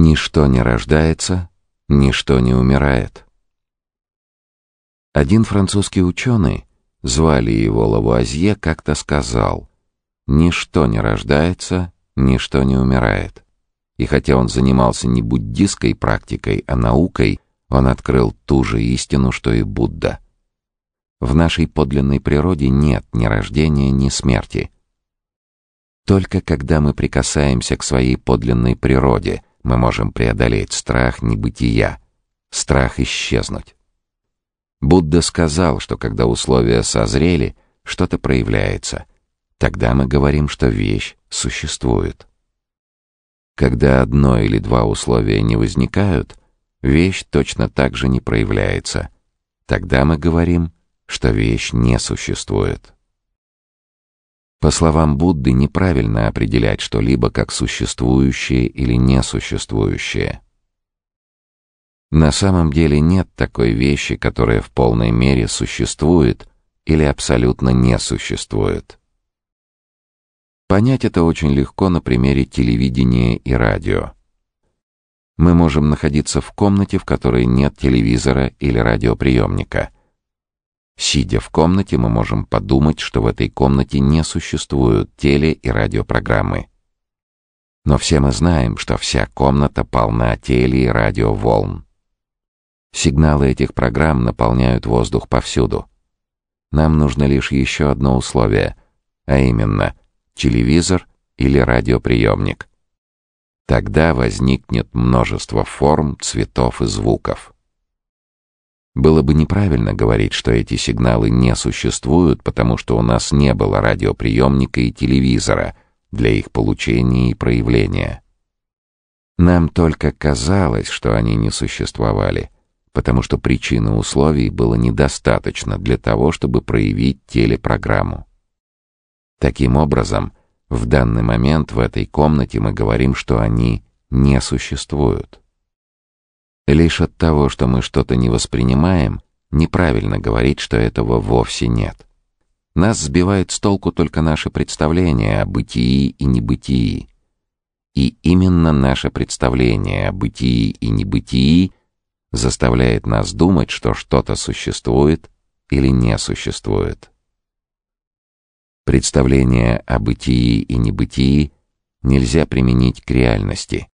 Ничто не рождается, ничто не умирает. Один французский ученый, звали его Лавуазье, как-то сказал, «Ничто не рождается, ничто не умирает». И хотя он занимался не буддистской практикой, а наукой, он открыл ту же истину, что и Будда. В нашей подлинной природе нет ни рождения, ни смерти. Только когда мы прикасаемся к своей подлинной природе, мы можем преодолеть страх небытия, страх исчезнуть. Будда сказал, что когда условия созрели, что-то проявляется. Тогда мы говорим, что вещь существует. Когда одно или два условия не возникают, вещь точно так же не проявляется. Тогда мы говорим, что вещь не существует. По словам Будды, неправильно определять что-либо как существующее или несуществующее. На самом деле нет такой вещи, которая в полной мере существует или абсолютно не существует. Понять это очень легко на примере телевидения и радио. Мы можем находиться в комнате, в которой нет телевизора или радиоприемника. Сидя в комнате, мы можем подумать, что в этой комнате не существуют теле- и радиопрограммы. Но все мы знаем, что вся комната полна теле- и радиоволн. Сигналы этих программ наполняют воздух повсюду. Нам нужно лишь еще одно условие, а именно телевизор или радиоприемник. Тогда возникнет множество форм, цветов и звуков. Было бы неправильно говорить, что эти сигналы не существуют, потому что у нас не было радиоприемника и телевизора для их получения и проявления. Нам только казалось, что они не существовали — потому что причины условий было недостаточно для того, чтобы проявить телепрограмму. Таким образом, в данный момент в этой комнате мы говорим, что они не существуют. Лишь от того, что мы что-то не воспринимаем, неправильно говорить, что этого вовсе нет. Нас сбивает с толку только наше представление о бытии и небытии. И именно наше представление о бытии и небытии заставляет нас думать, что что-то существует или не существует. Представление о бытии и небытии нельзя применить к реальности.